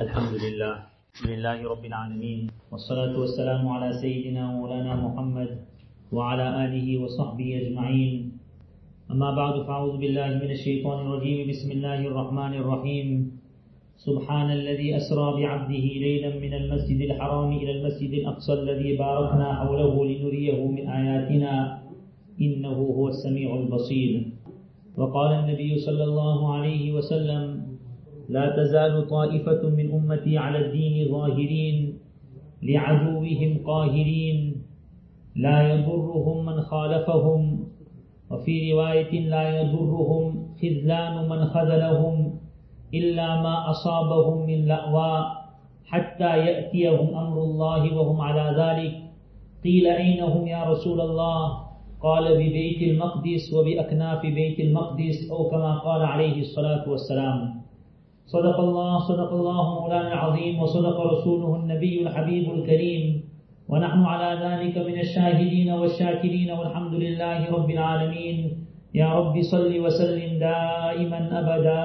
الحمد لله. لله رب العالمين. والصلاة والسلام على سيدنا مولانا محمد وعلى آله وصحبه أجمعين. أما بعد فأعوذ بالله من الشيطان الرجيم. بسم الله الرحمن الرحيم. سبحان الذي أسرى بعبده ليلا من المسجد الحرام إلى المسجد الأقصى الذي باركنا حوله لنريه من آياتنا. إنه هو السميع البصير. وقال النبي صلى الله عليه وسلم لا تزال طائفة من أمتي على الدين ظاهرين لعدوهم قاهرين لا يضرهم من خالفهم وفي رواية لا يضرهم خذلان من خذلهم إلا ما أصابهم من لأواء حتى يأتيهم أمر الله وهم على ذلك. قيل أين هم يا رسول الله؟ قال ببيت المقدس وبأكناف بيت المقدس أو كما قال عليه الصلاة والسلام. صدق الله صدق الله مولانا العظيم وصدق رسوله النبي الحبيب الكريم. ونحن على ذلك من الشاهدين والشاكرين والحمد لله رب العالمين. يا رب صل وسلم دائما أبدا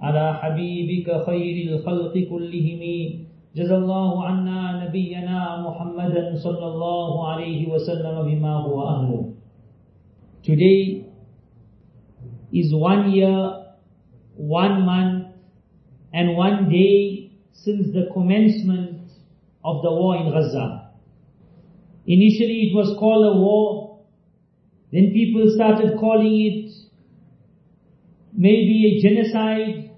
على حبيبك خير الخلق كلهم. جزا الله عنا نبينا محمدا صلى الله عليه وسلم بما هو أهله. Today is one year, one month, and one day since the commencement of the war in Gaza. Initially it was called a war, then people started calling it maybe a genocide,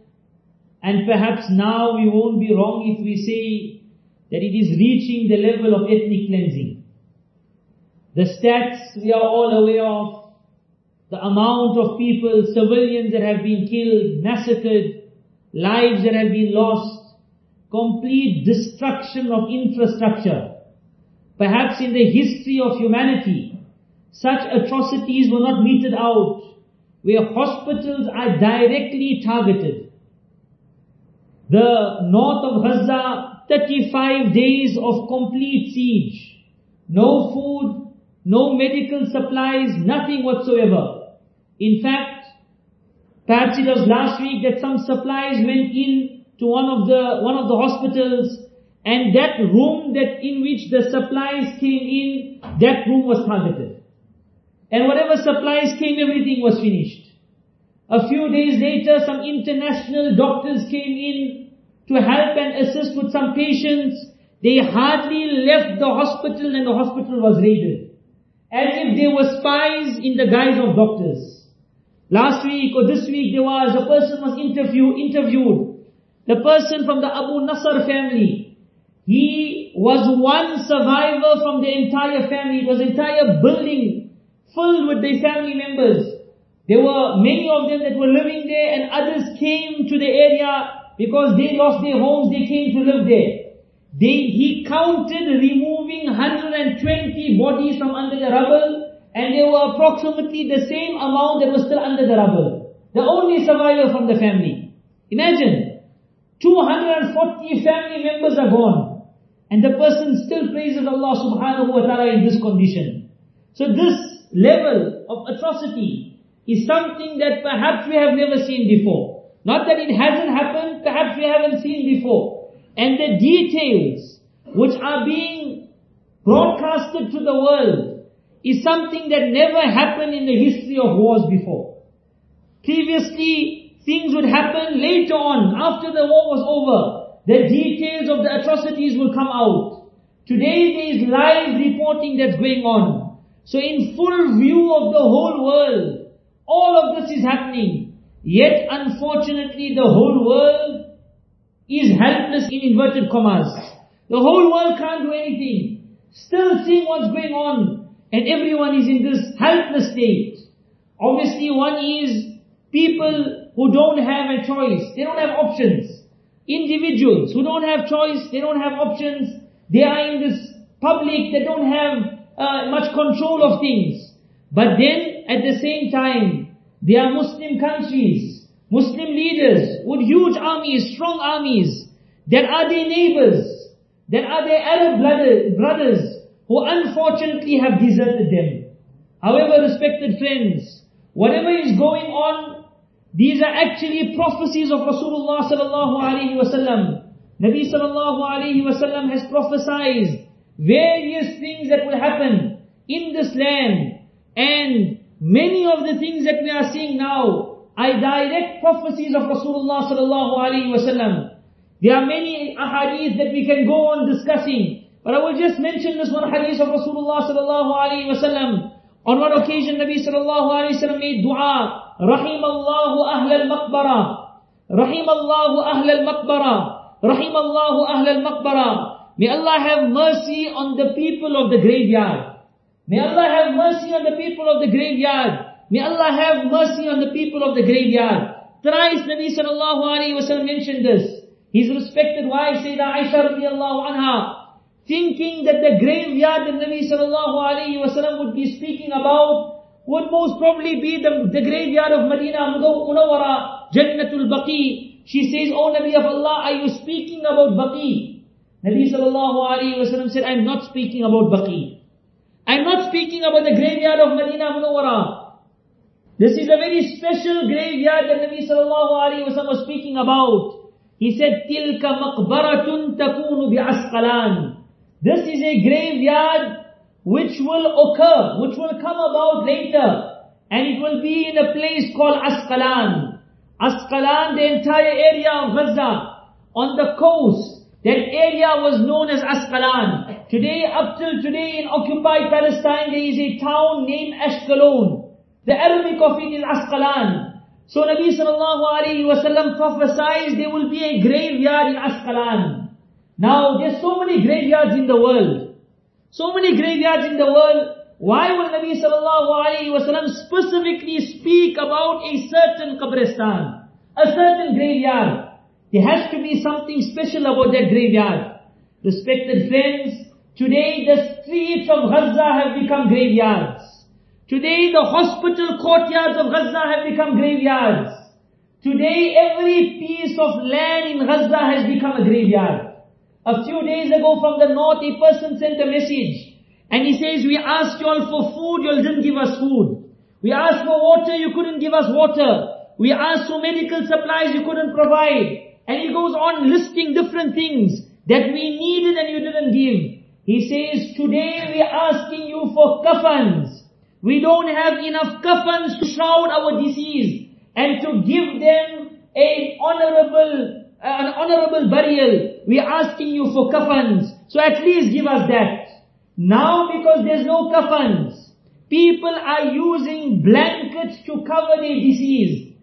and perhaps now we won't be wrong if we say that it is reaching the level of ethnic cleansing. The stats we are all aware of, the amount of people, civilians that have been killed, massacred, lives that have been lost, complete destruction of infrastructure. Perhaps in the history of humanity, such atrocities were not meted out, where hospitals are directly targeted. The north of Gaza, 35 days of complete siege. No food, no medical supplies, nothing whatsoever. In fact, perhaps it was last week that some supplies went in to one of the, one of the hospitals and that room that in which the supplies came in, that room was targeted. And whatever supplies came, everything was finished. A few days later, some international doctors came in to help and assist with some patients. They hardly left the hospital and the hospital was raided. As if they were spies in the guise of doctors. Last week or this week there was, a person was interview, interviewed. The person from the Abu Nasr family. He was one survivor from the entire family. It was entire building filled with their family members. There were many of them that were living there and others came to the area because they lost their homes, they came to live there. They, he counted removing 120 bodies from under the rubble and there were approximately the same amount that was still under the rubble. The only survivor from the family. Imagine, 240 family members are gone. And the person still praises Allah subhanahu wa ta'ala in this condition. So this level of atrocity is something that perhaps we have never seen before. Not that it hasn't happened, perhaps we haven't seen before. And the details which are being broadcasted to the world is something that never happened in the history of wars before. Previously, things would happen later on, after the war was over. The details of the atrocities will come out. Today there is live reporting that's going on. So in full view of the whole world, all of this is happening. Yet unfortunately the whole world is helpless in inverted commas. The whole world can't do anything. Still seeing what's going on. And everyone is in this helpless state. Obviously one is people who don't have a choice. They don't have options. Individuals who don't have choice, they don't have options. They are in this public, they don't have uh, much control of things. But then at the same time, they are Muslim countries, Muslim leaders with huge armies, strong armies, that are their neighbors, that are their Arab brothers, who unfortunately have deserted them. However, respected friends, whatever is going on, these are actually prophecies of Rasulullah sallallahu alaihi wasallam. Nabi sallallahu alaihi wasallam has prophesied various things that will happen in this land. And many of the things that we are seeing now are direct prophecies of Rasulullah sallallahu alaihi wasallam. There are many ahadith that we can go on discussing. But I will just mention this one hadith of Rasulullah sallallahu alayhi wasallam. On one occasion, Nabi sallallahu alayhi wasallam made dua, Rahim Allahu ahl al-maqbara, Rahim Allahu ahl al-maqbara, Rahim Allahu ahl al-maqbara. May Allah have mercy on the people of the graveyard. May Allah have mercy on the people of the graveyard. May Allah have mercy on the people of the graveyard. Thrice Nabi sallallahu alayhi wasallam mentioned this. His respected wife Sayyidah Aisha radiallahu anha thinking that the graveyard that Nabi sallallahu alayhi wasallam would be speaking about would most probably be the, the graveyard of Medina Munawwara, Jannatul Baqi. She says, Oh Nabi of Allah, are you speaking about Baqi? Nabi sallallahu alayhi wasallam said, I'm not speaking about Baqi. I'm not speaking about the graveyard of Medina Munawwara. This is a very special graveyard that Nabi sallallahu alayhi wasallam was speaking about. He said, تِلْكَ مَقْبَرَةٌ تَكُونُ بِعَسْقَلَانِ this is a graveyard which will occur, which will come about later. And it will be in a place called Asqalan. Asqalan, the entire area of Gaza, on the coast, that area was known as Asqalan. Today, up till today in occupied Palestine, there is a town named Ashkelon. The Arabic of it is Asqalan. So Nabi sallallahu alayhi wasallam prophesied there will be a graveyard in Asqalan. Now, there's so many graveyards in the world. So many graveyards in the world. Why will Nabi sallallahu alayhi specifically speak about a certain qabristan? A certain graveyard. There has to be something special about that graveyard. Respected friends, today the streets of Gaza have become graveyards. Today the hospital courtyards of Gaza have become graveyards. Today every piece of land in Gaza has become a graveyard. A few days ago from the north, a person sent a message. And he says, we asked you all for food, you all didn't give us food. We asked for water, you couldn't give us water. We asked for medical supplies, you couldn't provide. And he goes on listing different things that we needed and you didn't give. He says, today we are asking you for kaffans. We don't have enough kaffans to shroud our deceased and to give them a honorable an honorable burial. We are asking you for kaffans. So at least give us that. Now because there's no kaffans, people are using blankets to cover their disease.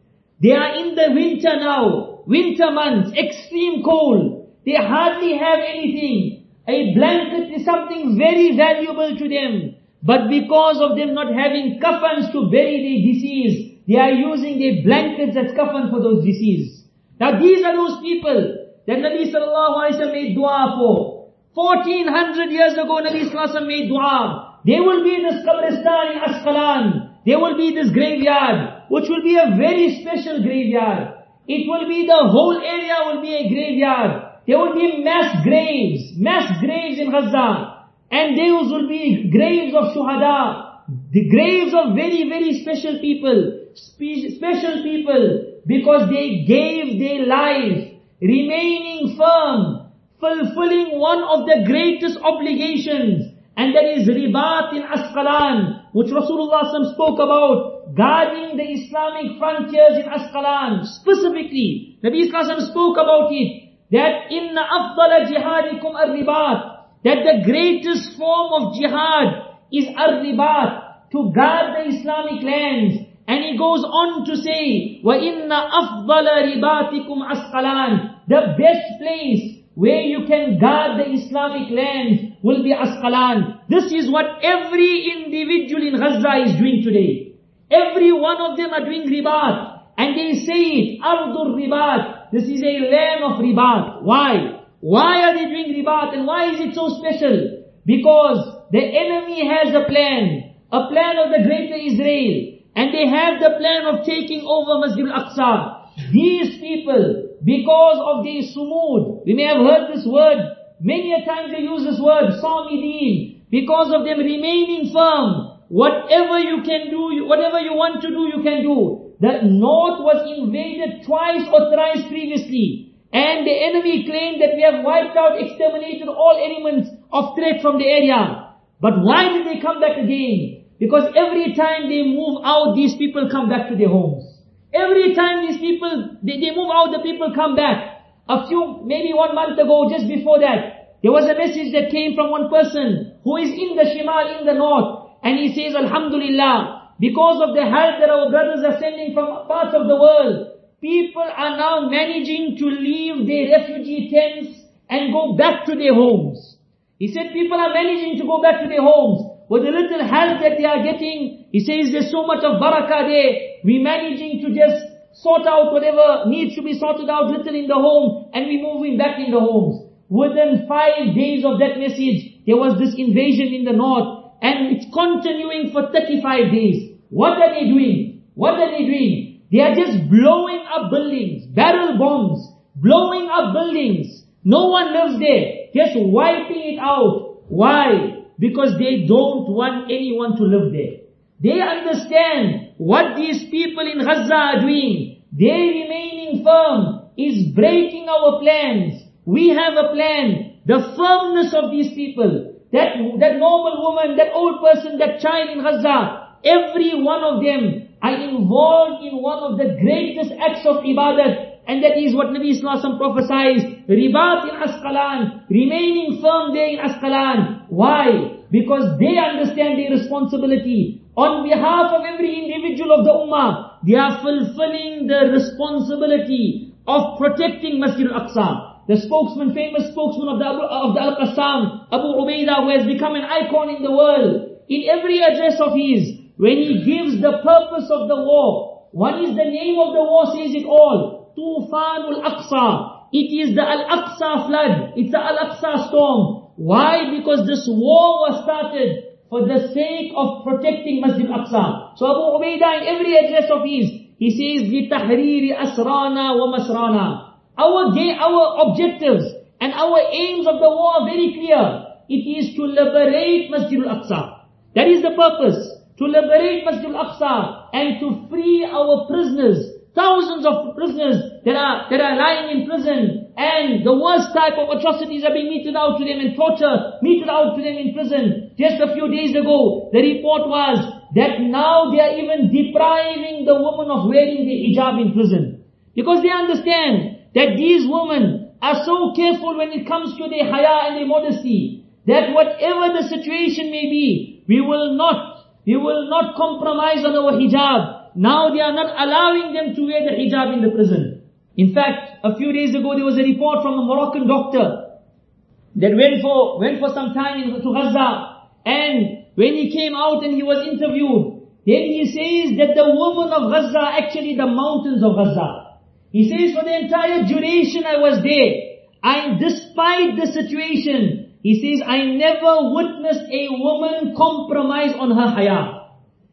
They are in the winter now, winter months, extreme cold. They hardly have anything. A blanket is something very valuable to them. But because of them not having kaffans to bury their disease, they are using their blankets as kaffan for those disease. Now these are those people that Nabi sallallahu alayhi wa made dua for. 1400 years ago Nabi sallallahu alayhi made dua. There will be in this qabristan in Asqalan. There will be this graveyard, which will be a very special graveyard. It will be the whole area will be a graveyard. There will be mass graves, mass graves in Gaza. And those will be graves of shuhada, the graves of very, very special people, spe- special people because they gave their life, remaining firm, fulfilling one of the greatest obligations, and that is ribat in Asqalan, which Rasulullah spoke about, guarding the Islamic frontiers in Asqalan, specifically. Nabi Islam spoke about it, that inna afdala jihadikum ar-ribat, that the greatest form of jihad is ar-ribat, to guard the Islamic lands, and he goes on to say, وَإِنَّ أَفْضَلَ رِبَاتِكُمْ أَسْقَلَانِ The best place where you can guard the Islamic land will be Asqalan. This is what every individual in Gaza is doing today. Every one of them are doing ribat. And they say it, Ardur ribat. This is a land of ribat. Why? Why are they doing ribat and why is it so special? Because the enemy has a plan. A plan of the greater Israel. And they have the plan of taking over Masjid al-Aqsa. These people, because of their sumud, we may have heard this word, many a times they use this word, samidin, because of them remaining firm, whatever you can do, whatever you want to do, you can do. The north was invaded twice or thrice previously. And the enemy claimed that we have wiped out, exterminated all elements of threat from the area. But why did they come back again? Because every time they move out, these people come back to their homes. Every time these people, they, they move out, the people come back. A few, maybe one month ago, just before that, there was a message that came from one person who is in the Shimal, in the north, and he says, Alhamdulillah, because of the help that our brothers are sending from parts of the world, people are now managing to leave their refugee tents and go back to their homes. He said people are managing to go back to their homes. With the little help that they are getting, he says there's so much of barakah there. We're managing to just sort out whatever needs to be sorted out little in the home and we're moving back in the homes. Within five days of that message, there was this invasion in the north and it's continuing for 35 days. What are they doing? What are they doing? They are just blowing up buildings, barrel bombs, blowing up buildings. No one lives there, just wiping it out. Why? Because they don't want anyone to live there. They understand what these people in Gaza are doing. Their remaining firm is breaking our plans. We have a plan. The firmness of these people, that, that normal woman, that old person, that child in Gaza, every one of them are involved in one of the greatest acts of ibadat and that is what Nabi Wasallam prophesied. Ribat in Asqalan, remaining firm there in Asqalan. Why? Because they understand their responsibility. On behalf of every individual of the Ummah, they are fulfilling the responsibility of protecting Masjid al-Aqsa. The spokesman, famous spokesman of the, of the Al-Qassam, Abu Ubaidah, who has become an icon in the world, in every address of his, when he gives the purpose of the war, what is the name of the war says it all. Tufanul Aqsa. It is the Al-Aqsa flood. It's the Al-Aqsa storm. Why? Because this war was started for the sake of protecting Masjid Aqsa. So Abu Ubaidah in every address of his, he says, لِتَحْرِيرِ أَسْرَانَا وَمَسْرَانَا Our, our objectives and our aims of the war are very clear. It is to liberate Masjid al-Aqsa. That is the purpose. To liberate Masjid al-Aqsa and to free our prisoners Thousands of prisoners that are, that are lying in prison and the worst type of atrocities are being meted out to them and torture meted out to them in prison. Just a few days ago, the report was that now they are even depriving the woman of wearing the hijab in prison. Because they understand that these women are so careful when it comes to their haya and their modesty, that whatever the situation may be, we will not, we will not compromise on our hijab. Now they are not allowing them to wear the hijab in the prison. In fact, a few days ago there was a report from a Moroccan doctor that went for, went for some time in, to Gaza and when he came out and he was interviewed, then he says that the women of Gaza actually the mountains of Gaza. He says for the entire duration I was there, I, despite the situation, he says, I never witnessed a woman compromise on her haya.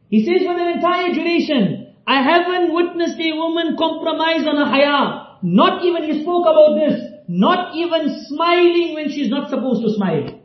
He says for the entire duration, I haven't witnessed a woman compromise on a haya. Not even, he spoke about this, not even smiling when she's not supposed to smile.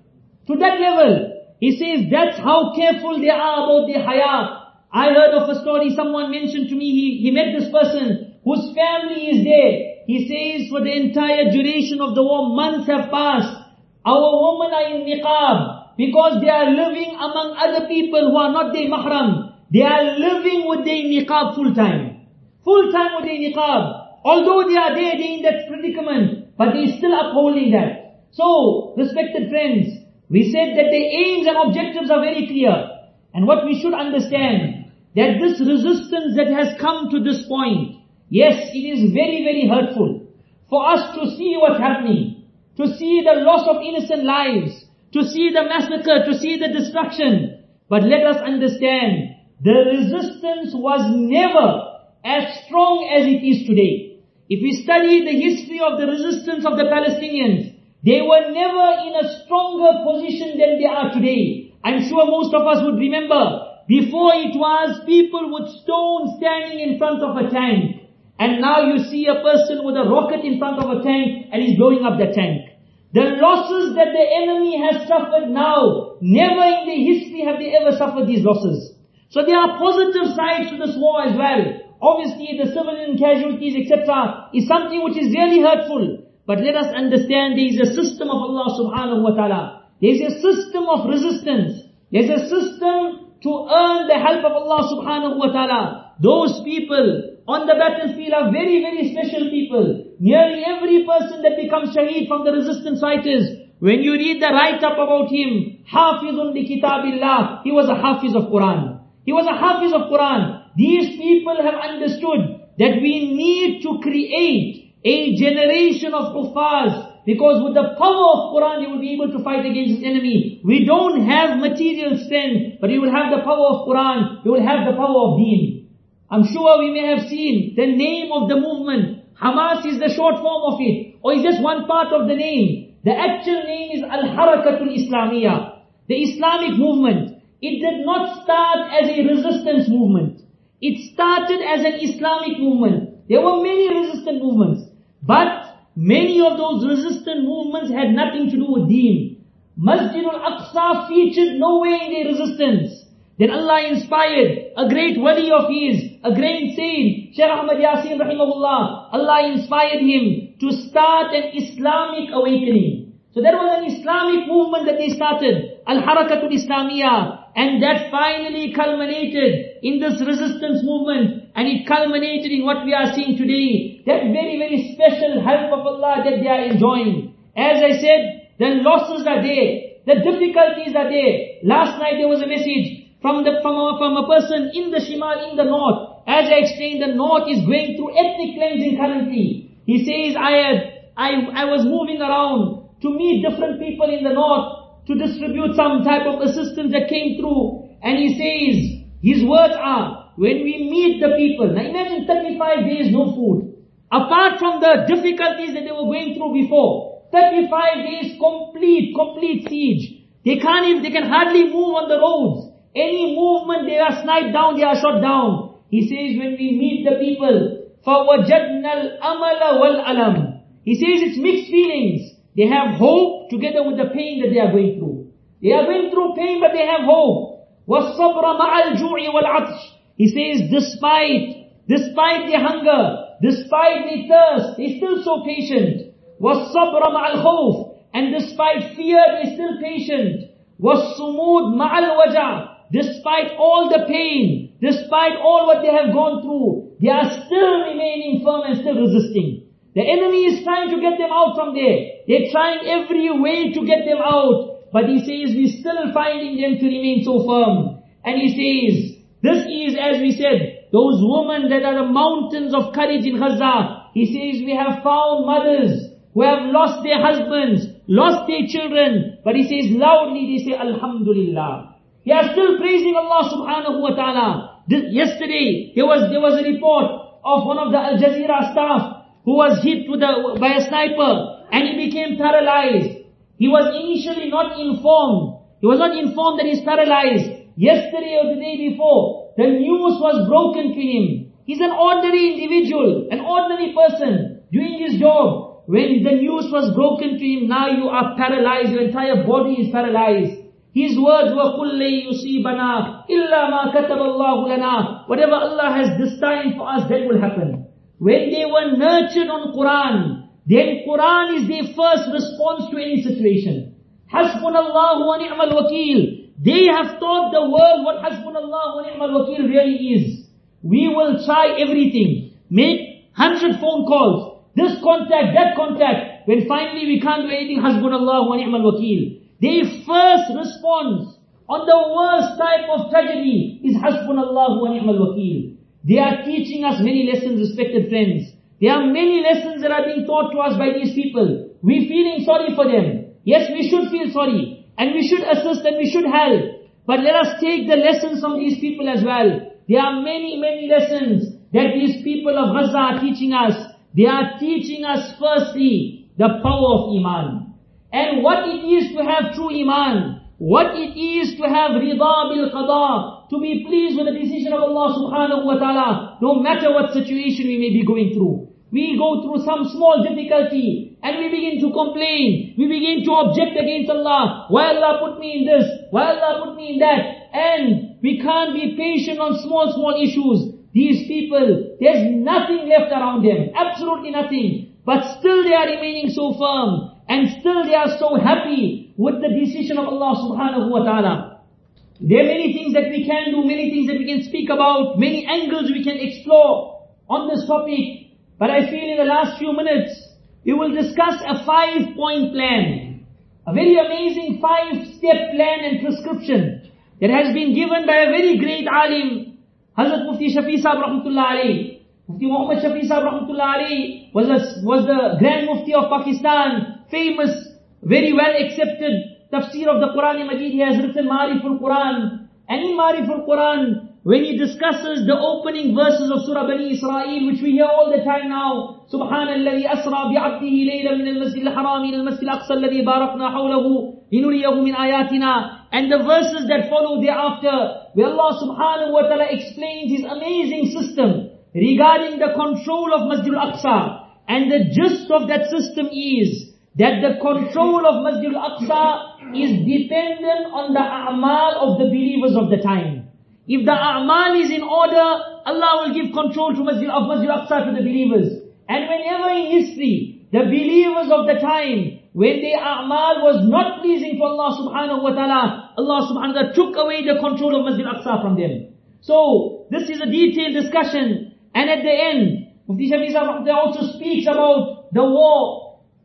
To that level, he says that's how careful they are about their haya. I heard of a story, someone mentioned to me, he, he met this person whose family is there. He says for the entire duration of the war, months have passed. Our women are in niqab because they are living among other people who are not their mahram. They are living with their niqab full time. Full time with their niqab. Although they are there, they in that predicament, but they're still upholding that. So, respected friends, we said that the aims and objectives are very clear. And what we should understand, that this resistance that has come to this point, yes, it is very, very hurtful. For us to see what's happening, to see the loss of innocent lives, to see the massacre, to see the destruction. But let us understand the resistance was never as strong as it is today. If we study the history of the resistance of the Palestinians, they were never in a stronger position than they are today. I'm sure most of us would remember, before it was people with stones standing in front of a tank. And now you see a person with a rocket in front of a tank and he's blowing up the tank. The losses that the enemy has suffered now, never in the history have they ever suffered these losses. So there are positive sides to this war as well. obviously the civilian casualties, etc., is something which is really hurtful. But let us understand there is a system of Allah subhanahu wa ta'ala. There is a system of resistance. There's a system to earn the help of Allah subhanahu wa ta'ala. Those people on the battlefield are very, very special people. Nearly every person that becomes shaheed from the resistance fighters, when you read the write-up about him, Hafizun li kitabillah, he was a Hafiz of Quran. He was a Hafiz of Quran. These people have understood that we need to create a generation of huffaz because with the power of Quran, you will be able to fight against his enemy. We don't have material strength, but you will have the power of Quran. You will have the power of Deen. I'm sure we may have seen the name of the movement. Hamas is the short form of it, or is just one part of the name. The actual name is Al-Harakatul Islamiyah, the Islamic movement. It did not start as a resistance movement. It started as an Islamic movement. There were many resistant movements, but many of those resistant movements had nothing to do with deen. Masjid al-Aqsa featured nowhere in their resistance. Then Allah inspired a great wali of his, a great saint, Shaykh Ahmad Yasin rahimahullah. Allah inspired him to start an Islamic awakening. So there was an Islamic movement that they started, Al-Harakatul Islamiyah. And that finally culminated in this resistance movement. And it culminated in what we are seeing today. That very, very special help of Allah that they are enjoying. As I said, the losses are there. The difficulties are there. Last night there was a message from the from a, from a person in the Shimal, in the north. As I explained, the north is going through ethnic cleansing currently. He says, I had, I, I was moving around to meet different people in the north to distribute some type of assistance that came through. And he says, his words are, when we meet the people, now imagine 35 days no food. Apart from the difficulties that they were going through before, 35 days complete, complete siege. They can't even, they can hardly move on the roads. Any movement, they are sniped down, they are shot down. He says when we meet the people, فَوَجَدْنَا الْأَمَلَ وَالْأَلَمِ He says it's mixed feelings. They have hope together with the pain that they are going through. They are going through pain but they have hope. وَالصَّبْرَ مَعَ الْجُوعِ وَالْعَطْشِ He says despite, despite their hunger, despite their thirst, they're still so patient. وَالصَّبْرَ مَعَ الْخَوْفِ And despite fear, they're still patient. وَالصُّمُودِ مَعَ الْوَجَعِ Despite all the pain, despite all what they have gone through, they are still remaining firm and still resisting. The enemy is trying to get them out from there. They're trying every way to get them out. But he says, we're still finding them to remain so firm. And he says, this is, as we said, those women that are the mountains of courage in Gaza. He says, we have found mothers who have lost their husbands, lost their children. But he says loudly, they say, Alhamdulillah. They are still praising Allah subhanahu wa ta'ala. yesterday, there was, there was a report of one of the Al Jazeera staff who was hit by a sniper and he became paralyzed. He was initially not informed. He was not informed that he's paralyzed. Yesterday or the day before, the news was broken to him. He's an ordinary individual, an ordinary person doing his job. When the news was broken to him, now you are paralyzed, your entire body is paralyzed. His words were kulli yusibana illa ma katab Allah lana. Whatever Allah has destined for us, that will happen. When they were nurtured on Quran, then Quran is their first response to any situation. Hasbunallahu wa ni'mal wakil. They have taught the world what Hasbunallahu wa ni'mal wakil really is. We will try everything. Make hundred phone calls. This contact, that contact. When finally we can't do anything, Hasbunallahu wa ni'mal wakil. Their first response on the worst type of tragedy is Hasbunallahu wa ni'mal wakil. They are teaching us many lessons, respected friends. There are many lessons that are being taught to us by these people. We're feeling sorry for them. Yes, we should feel sorry. And we should assist and we should help. But let us take the lessons from these people as well. There are many, many lessons that these people of Gaza are teaching us. They are teaching us firstly the power of Iman and what it is to have true iman, what it is to have rida bil qada, to be pleased with the decision of Allah subhanahu wa ta'ala, no matter what situation we may be going through. We go through some small difficulty and we begin to complain. We begin to object against Allah. Why Allah put me in this? Why Allah put me in that? And we can't be patient on small, small issues. these people, there's nothing left around them, absolutely nothing. But still they are remaining so firm, and still they are so happy with the decision of Allah subhanahu wa ta'ala. There are many things that we can do, many things that we can speak about, many angles we can explore on this topic. But I feel in the last few minutes, we will discuss a five point plan. A very amazing five step plan and prescription that has been given by a very great alim, Hazrat Mufti Shafi Sahib Rahmatullah alayhi. Mufti Muhammad Shafi Sahib Rahmatullah alayhi was, a, was the Grand Mufti of Pakistan, famous, very well accepted tafsir of the Quran Majid. He has written Mariful Quran. And in Mariful Quran, when he discusses the opening verses of Surah Bani Israel, which we hear all the time now, سبحان الذي أسرى بعبده ليلا من المسجد الحرام إلى المسجد الأقصى الذي باركنا حوله لنريه من آياتنا and the verses that follow thereafter, where Allah subhanahu wa ta'ala explains His amazing system regarding the control of Masjid al-Aqsa. And the gist of that system is that the control of Masjid al-Aqsa is dependent on the a'mal of the believers of the time. If the a'mal is in order, Allah will give control to Masjid of Masjid al-Aqsa to the believers. And whenever in history, the believers of the time, when their a'mal was not pleasing for Allah subhanahu wa ta'ala, Allah subhanahu wa ta'ala took away the control of Masjid al-Aqsa from them. So, this is a detailed discussion. And at the end, Mufti Shafi also speaks about the war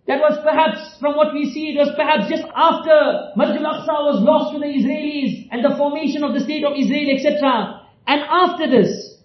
that was perhaps, from what we see, it was perhaps just after Masjid al-Aqsa was lost to the Israelis and the formation of the state of Israel, etc. And after this,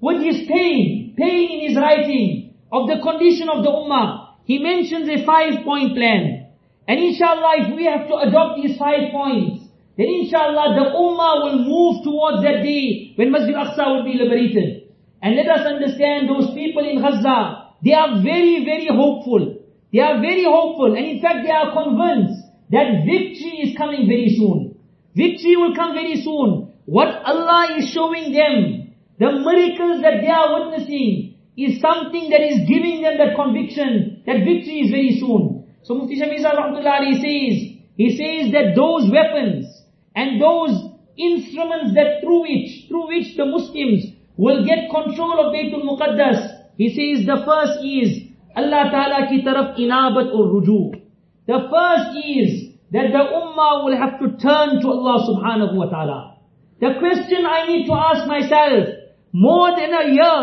with his pain, pain in his writing of the condition of the Ummah, he mentions a five-point plan. And inshallah, if we have to adopt these five points, then inshallah the Ummah will move towards that day when Masjid al-Aqsa will be liberated. And let us understand those people in Gaza, they are very, very hopeful. They are very hopeful and in fact they are convinced that victory is coming very soon. Victory will come very soon. What Allah is showing them, the miracles that they are witnessing, is something that is giving them that conviction that victory is very soon. So Mufti Shafi Rahmatullah says, he says that those weapons and those instruments that through which, through which the Muslims will get control of Baytul Muqaddas, he says the first is Allah Ta'ala ki taraf inabat or. The first is that the ummah will have to turn to Allah subhanahu wa ta'ala. The question I need to ask myself, more than a year,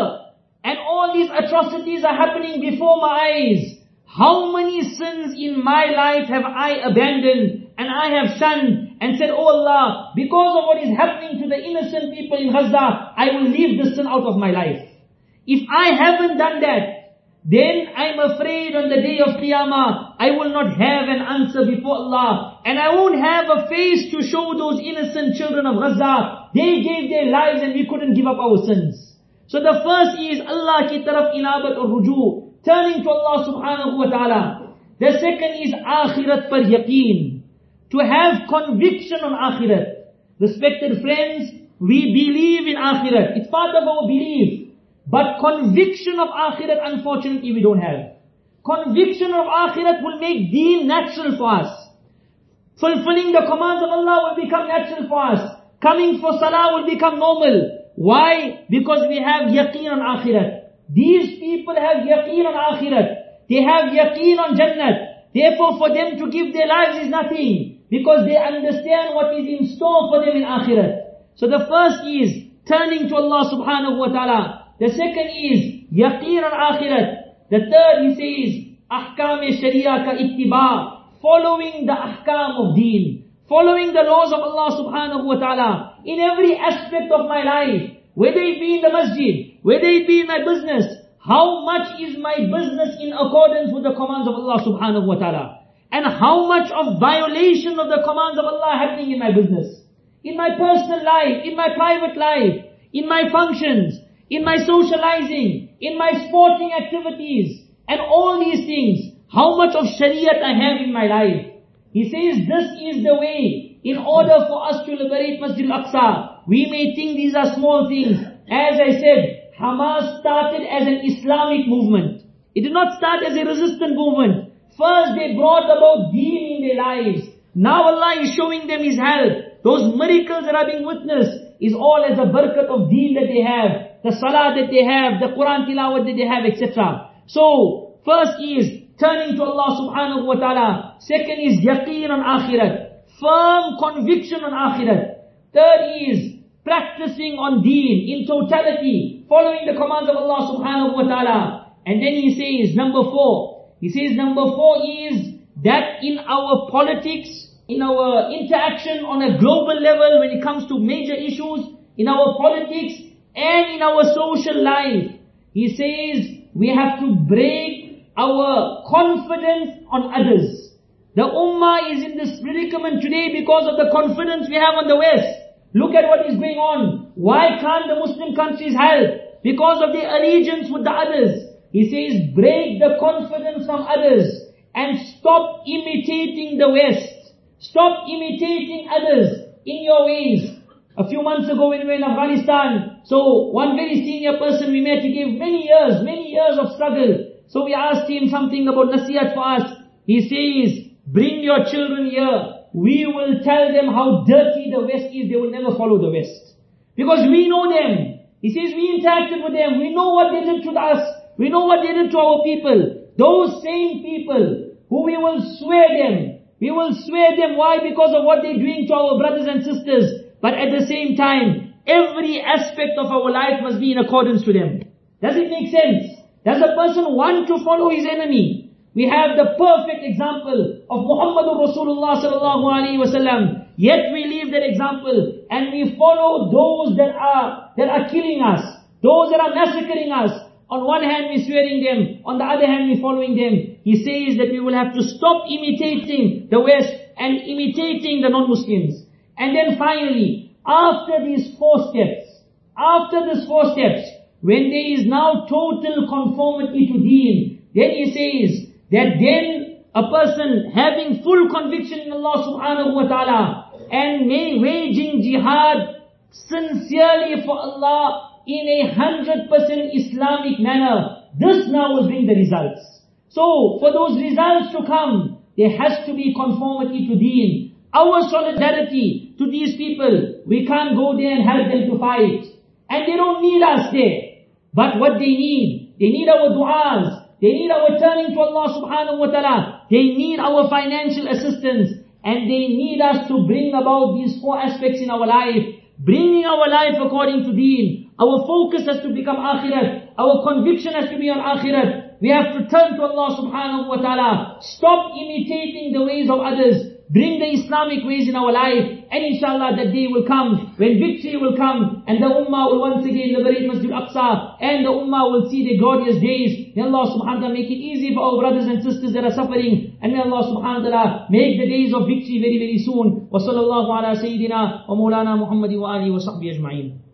and all these atrocities are happening before my eyes, how many sins in my life have I abandoned and I have shunned and said, Oh Allah, because of what is happening to the innocent people in Gaza, I will leave this sin out of my life. If I haven't done that, then I'm afraid on the day of Qiyamah, I will not have an answer before Allah. And I won't have a face to show those innocent children of Gaza. They gave their lives and we couldn't give up our sins. So the first is Allah ki taraf inabat or ruju. Turning to Allah subhanahu wa ta'ala. The second is akhirat par yaqeen. To have conviction on akhirat. Respected friends, we believe in akhirat. It's part of our belief. But conviction of akhirat, unfortunately, we don't have. Conviction of akhirat will make deen natural for us. Fulfilling the commands of Allah will become natural for us. Coming for salah will become normal. Why? Because we have yaqeen on akhirat. These people have yaqeen on akhirat. They have yaqeen on jannat. Therefore for them to give their lives is nothing. Because they understand what is in store for them in akhirat. So the first is turning to Allah subhanahu wa ta'ala. The second is yaqeen al-akhirat. The third he says ahkam sharia ka ittiba. Following the ahkam of deen. Following the laws of Allah subhanahu wa ta'ala. In every aspect of my life. Whether it be in the masjid. Whether it be in my business. How much is my business in accordance with the commands of Allah subhanahu wa ta'ala? And how much of violation of the commands of Allah happening in my business? In my personal life, in my private life, in my functions, in my socializing, in my sporting activities, and all these things. How much of Shariat I have in my life. He says this is the way in order for us to liberate Masjid al-Aqsa. We may think these are small things. As I said, Hamas started as an Islamic movement. It did not start as a resistant movement. First they brought about deen in their lives. Now Allah is showing them His help. those miracles that are being witnessed is all as a barakat of deen that they have, the salah that they have, the Quran tilawat that they have, etc. So, first is turning to Allah subhanahu wa ta'ala. Second is yaqeen on akhirat. Firm conviction on akhirat. Third is practicing on deen in totality, following the commands of Allah subhanahu wa ta'ala. And then he says, number four, he says number four is that in our politics, in our interaction on a global level when it comes to major issues, in our politics and in our social life, he says we have to break our confidence on others. The ummah is in this predicament today because of the confidence we have on the West. Look at what is going on. Why can't the Muslim countries help? Because of their allegiance with the others. He says, break the confidence from others and stop imitating the West. Stop imitating others in your ways. A few months ago when we were in Afghanistan, so one very senior person we met, he gave many years, many years of struggle. So we asked him something about nasihat for us. He says, bring your children here we will tell them how dirty the West is, they will never follow the West. Because we know them. He says we interacted with them, we know what they did to us, we know what they did to our people. Those same people who we will swear them, we will swear them, why? Because of what they're doing to our brothers and sisters. But at the same time, every aspect of our life must be in accordance to them. Does it make sense? Does a person want to follow his enemy? We have the perfect example of Muhammadur Rasulullah sallallahu alaihi wasallam. Yet we leave that example and we follow those that are, that are killing us. Those that are massacring us. On one hand we're swearing them, on the other hand we're following them. He says that we will have to stop imitating the West and imitating the non-Muslims. And then finally, after these four steps, after these four steps, when there is now total conformity to deen, then he says, that then a person having full conviction in Allah subhanahu wa ta'ala and may waging jihad sincerely for Allah in a hundred percent Islamic manner, this now will bring the results. So, for those results to come, there has to be conformity to deen. Our solidarity to these people, we can't go there and help them to fight. And they don't need us there. But what they need, they need our du'as, they need our turning to Allah subhanahu wa ta'ala. They need our financial assistance. And they need us to bring about these four aspects in our life. Bringing our life according to deen. Our focus has to become akhirat. Our conviction has to be on akhirat. We have to turn to Allah subhanahu wa ta'ala. Stop imitating the ways of others. Bring the Islamic ways in our life, and inshallah that day will come, when victory will come, and the Ummah will once again liberate Masjid Aqsa, and the Ummah will see the glorious days. May Allah subhanahu wa ta'ala make it easy for our brothers and sisters that are suffering, and may Allah subhanahu wa ta'ala make the days of victory very, very soon. Sayyidina wa Mawlana Muhammadi wa alihi wa sahbihi ajma'in.